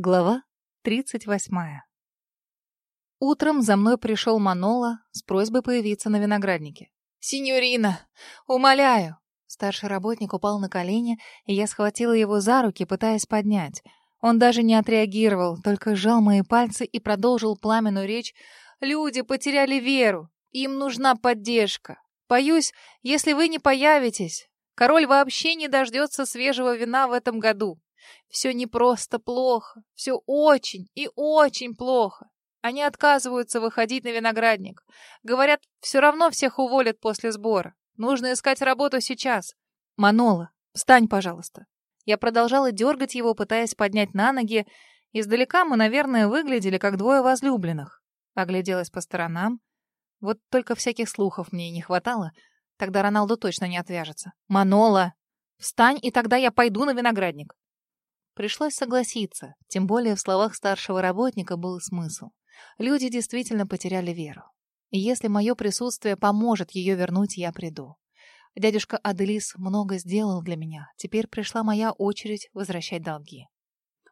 Глава 38. Утром за мной пришел Манола с просьбой появиться на винограднике. «Синьорина, умоляю!» Старший работник упал на колени, и я схватила его за руки, пытаясь поднять. Он даже не отреагировал, только сжал мои пальцы и продолжил пламенную речь. «Люди потеряли веру. Им нужна поддержка. Боюсь, если вы не появитесь, король вообще не дождется свежего вина в этом году. Все не просто плохо, все очень и очень плохо. Они отказываются выходить на виноградник. Говорят, все равно всех уволят после сбора. Нужно искать работу сейчас. Манола, встань, пожалуйста. Я продолжала дергать его, пытаясь поднять на ноги. Издалека мы, наверное, выглядели как двое возлюбленных. Огляделась по сторонам. Вот только всяких слухов мне не хватало. Тогда Роналду точно не отвяжется. Манола, встань, и тогда я пойду на виноградник. Пришлось согласиться, тем более в словах старшего работника был смысл. Люди действительно потеряли веру. И если мое присутствие поможет ее вернуть, я приду. Дядюшка Аделис много сделал для меня. Теперь пришла моя очередь возвращать долги.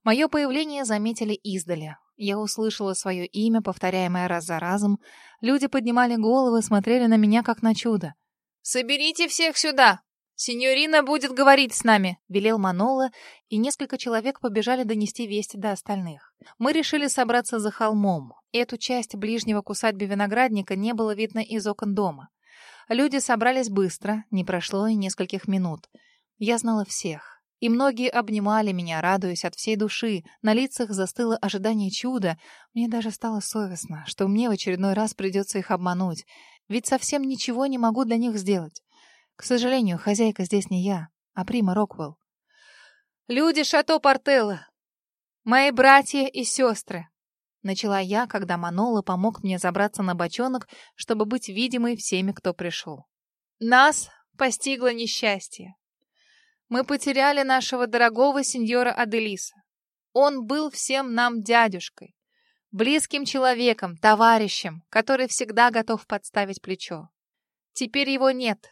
Мое появление заметили издали. Я услышала свое имя, повторяемое раз за разом. Люди поднимали головы, смотрели на меня как на чудо. «Соберите всех сюда!» «Синьорина будет говорить с нами», — велел Манола, и несколько человек побежали донести весть до остальных. Мы решили собраться за холмом. Эту часть ближнего к усадьбе виноградника не было видно из окон дома. Люди собрались быстро, не прошло и нескольких минут. Я знала всех. И многие обнимали меня, радуясь от всей души. На лицах застыло ожидание чуда. Мне даже стало совестно, что мне в очередной раз придется их обмануть. Ведь совсем ничего не могу для них сделать. К сожалению, хозяйка здесь не я, а Прима Роквелл. «Люди Шато Портелло! Мои братья и сестры!» Начала я, когда Манола помог мне забраться на бочонок, чтобы быть видимой всеми, кто пришел. «Нас постигло несчастье. Мы потеряли нашего дорогого сеньора Аделиса. Он был всем нам дядюшкой, близким человеком, товарищем, который всегда готов подставить плечо. Теперь его нет,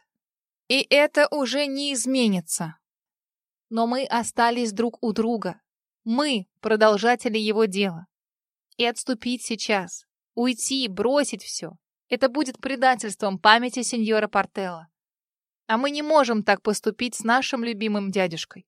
и это уже не изменится. Но мы остались друг у друга. Мы — продолжатели его дела. И отступить сейчас, уйти, бросить все — это будет предательством памяти сеньора Портелла. А мы не можем так поступить с нашим любимым дядюшкой.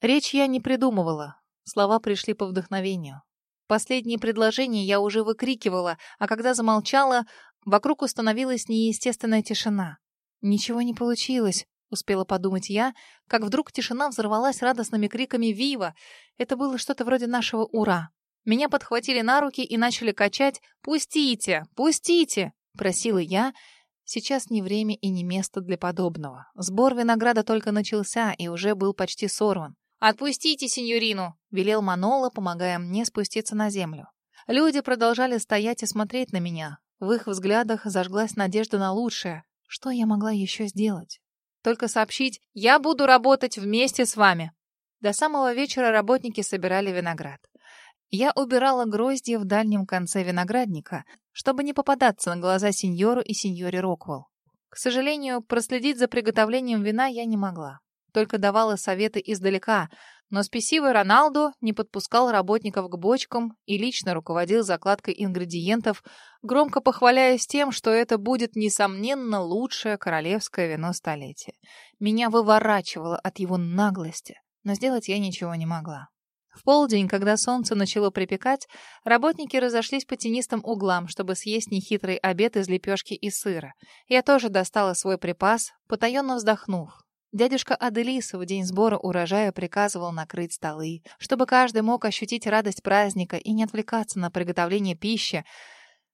Речь я не придумывала. Слова пришли по вдохновению. Последние предложения я уже выкрикивала, а когда замолчала, вокруг установилась неестественная тишина. Ничего не получилось, успела подумать я, как вдруг тишина взорвалась радостными криками «Вива!». Это было что-то вроде нашего «Ура!». Меня подхватили на руки и начали качать «Пустите! Пустите!» — просила я. Сейчас не время и не место для подобного. Сбор винограда только начался и уже был почти сорван. «Отпустите сеньорину!» — велел Манола, помогая мне спуститься на землю. Люди продолжали стоять и смотреть на меня. В их взглядах зажглась надежда на лучшее. Что я могла еще сделать? Только сообщить «Я буду работать вместе с вами». До самого вечера работники собирали виноград. Я убирала гроздья в дальнем конце виноградника, чтобы не попадаться на глаза сеньору и сеньоре Роквелл. К сожалению, проследить за приготовлением вина я не могла. Только давала советы издалека, но спесивый Роналду не подпускал работников к бочкам и лично руководил закладкой ингредиентов, громко похваляясь тем, что это будет, несомненно, лучшее королевское вино столетия. Меня выворачивало от его наглости, но сделать я ничего не могла. В полдень, когда солнце начало припекать, работники разошлись по тенистым углам, чтобы съесть нехитрый обед из лепешки и сыра. Я тоже достала свой припас, потаенно вздохнув. Дядюшка Аделиса в день сбора урожая приказывал накрыть столы, чтобы каждый мог ощутить радость праздника и не отвлекаться на приготовление пищи.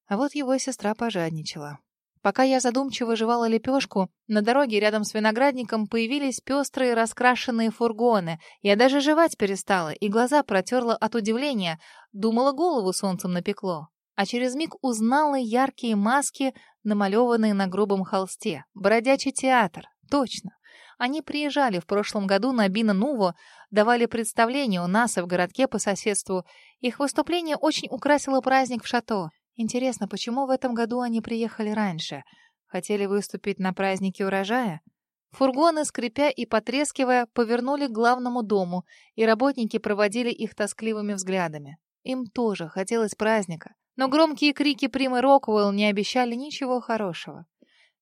А вот его сестра пожадничала. Пока я задумчиво жевала лепешку, на дороге рядом с виноградником появились пестрые раскрашенные фургоны. Я даже жевать перестала и глаза протерла от удивления. Думала, голову солнцем напекло. А через миг узнала яркие маски, намалеванные на грубом холсте. Бродячий театр. Точно. Они приезжали в прошлом году на Бина Нуво, давали представление у нас и в городке по соседству. Их выступление очень украсило праздник в шато. Интересно, почему в этом году они приехали раньше? Хотели выступить на празднике урожая? Фургоны, скрипя и потрескивая, повернули к главному дому, и работники проводили их тоскливыми взглядами. Им тоже хотелось праздника, но громкие крики Примы Роквелл не обещали ничего хорошего.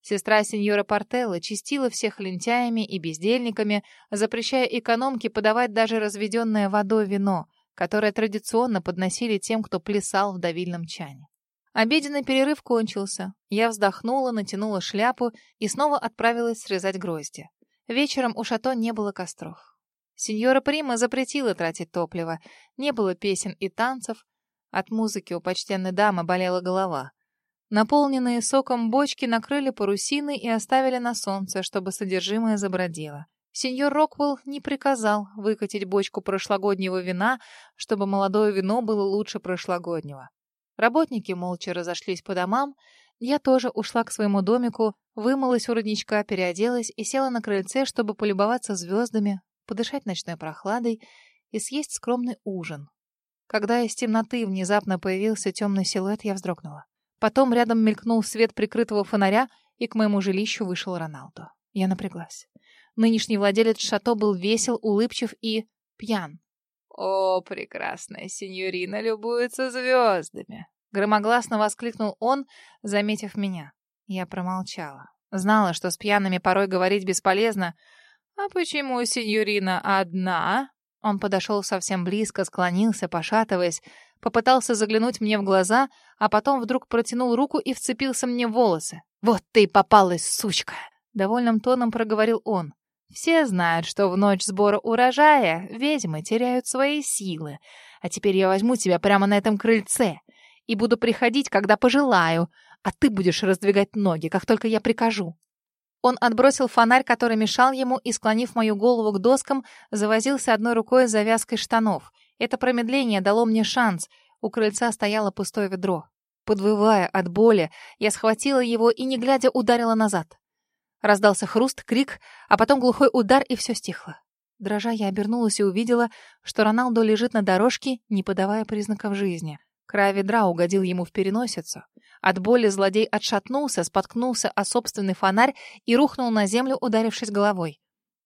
Сестра сеньора Портелло чистила всех лентяями и бездельниками, запрещая экономке подавать даже разведенное водой вино, которое традиционно подносили тем, кто плясал в давильном чане. Обеденный перерыв кончился. Я вздохнула, натянула шляпу и снова отправилась срезать грозди. Вечером у шато не было костров. Сеньора Прима запретила тратить топливо. Не было песен и танцев. От музыки у почтенной дамы болела голова. Наполненные соком бочки накрыли парусины и оставили на солнце, чтобы содержимое забродило. Сеньор Роквелл не приказал выкатить бочку прошлогоднего вина, чтобы молодое вино было лучше прошлогоднего. Работники молча разошлись по домам. Я тоже ушла к своему домику, вымылась у родничка, переоделась и села на крыльце, чтобы полюбоваться звездами, подышать ночной прохладой и съесть скромный ужин. Когда из темноты внезапно появился темный силуэт, я вздрогнула. Потом рядом мелькнул свет прикрытого фонаря, и к моему жилищу вышел Роналдо. Я напряглась. Нынешний владелец шато был весел, улыбчив и пьян. «О, прекрасная сеньорина любуется звездами!» Громогласно воскликнул он, заметив меня. Я промолчала. Знала, что с пьяными порой говорить бесполезно. «А почему сеньорина одна?» Он подошел совсем близко, склонился, пошатываясь, попытался заглянуть мне в глаза, а потом вдруг протянул руку и вцепился мне в волосы. «Вот ты и попалась, сучка!» Довольным тоном проговорил он. Все знают, что в ночь сбора урожая ведьмы теряют свои силы. А теперь я возьму тебя прямо на этом крыльце и буду приходить, когда пожелаю, а ты будешь раздвигать ноги, как только я прикажу». Он отбросил фонарь, который мешал ему, и, склонив мою голову к доскам, завозился одной рукой с завязкой штанов. Это промедление дало мне шанс. У крыльца стояло пустое ведро. Подвывая от боли, я схватила его и, не глядя, ударила назад. Раздался хруст, крик, а потом глухой удар, и все стихло. Дрожа, я обернулась и увидела, что Роналдо лежит на дорожке, не подавая признаков жизни. Край ведра угодил ему в переносицу. От боли злодей отшатнулся, споткнулся о собственный фонарь и рухнул на землю, ударившись головой.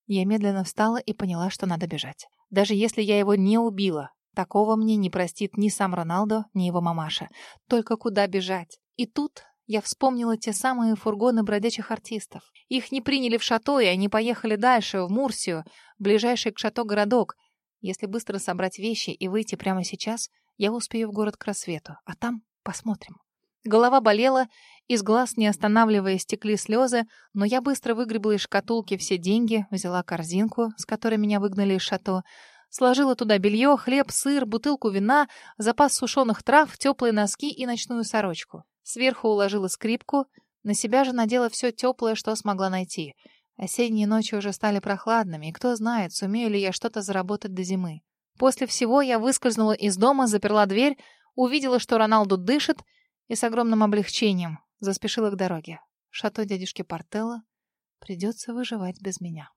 Я медленно встала и поняла, что надо бежать. Даже если я его не убила, такого мне не простит ни сам Роналдо, ни его мамаша. Только куда бежать? И тут я вспомнила те самые фургоны бродячих артистов. Их не приняли в шато, и они поехали дальше, в Мурсию, ближайший к шато городок. Если быстро собрать вещи и выйти прямо сейчас, я успею в город к рассвету, а там посмотрим. Голова болела, из глаз, не останавливаясь, стекли слезы, но я быстро выгребла из шкатулки все деньги, взяла корзинку, с которой меня выгнали из шато, сложила туда белье, хлеб, сыр, бутылку вина, запас сушеных трав, теплые носки и ночную сорочку. Сверху уложила скрипку, на себя же надела все теплое, что смогла найти. Осенние ночи уже стали прохладными, и кто знает, сумею ли я что-то заработать до зимы. После всего я выскользнула из дома, заперла дверь, увидела, что Роналду дышит, и с огромным облегчением заспешила к дороге. Шато дядюшки Портелло придется выживать без меня.